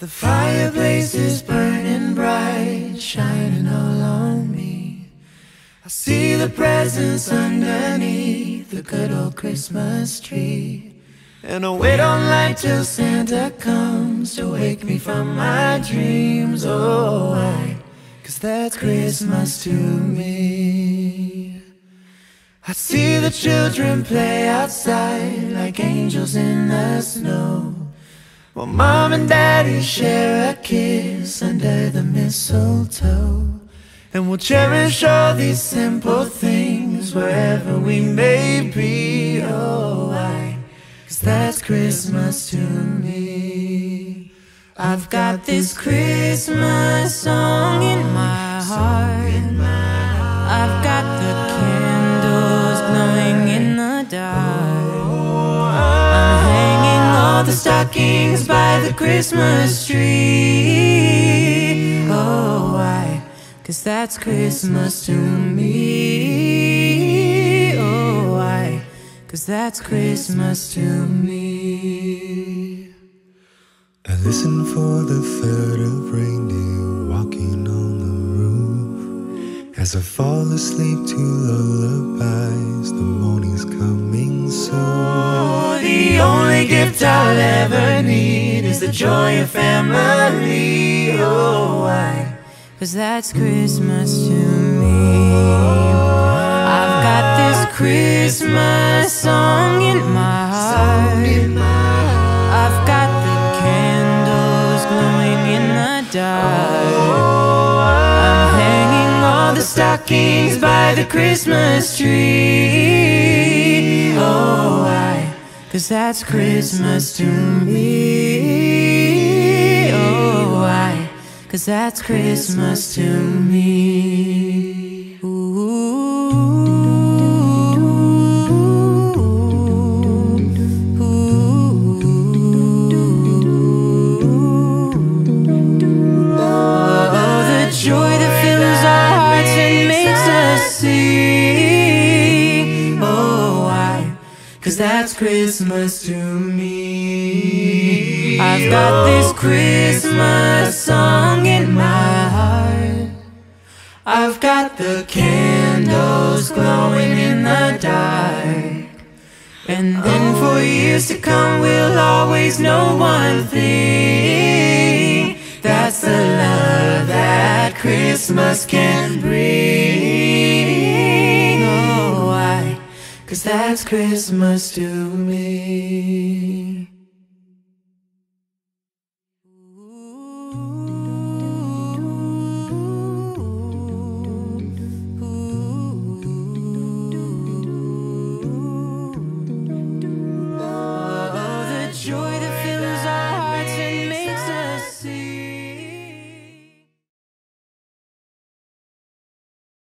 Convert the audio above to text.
The fireplace is burning bright, shining all on me. I see the presents underneath the good old Christmas tree. And I wait on light till Santa comes to wake me from my dreams. Oh, why? Cause that's Christmas to me. I see the children play outside like angels in the snow. While mom and daddy share a kiss under the mistletoe. And we'll cherish all these simple things wherever we may be. Oh, why? Cause that's Christmas to me. I've got this Christmas song in my heart. Stockings by the Christmas tree. Oh, why? Cause that's Christmas to me. Oh, why? Cause that's Christmas to me. I listen for the third of reindeer walking on the roof. As I fall asleep to lullabies, the morning's coming soon. The only gift I'll ever need is the joy of family. Oh, why? Cause that's Christmas to me. I've got this Christmas song in my heart. I've got the candles glowing in the dark. I'm hanging all the stockings by the Christmas tree. Oh? Cause that's Christmas to me. Oh, why? Cause that's Christmas to me. Cause that's Christmas to me. I've got this Christmas song in my heart. I've got the candles glowing in the dark. And then for years to come, we'll always know one thing. That's the love that Christmas can bring. Cause that's Christmas to me.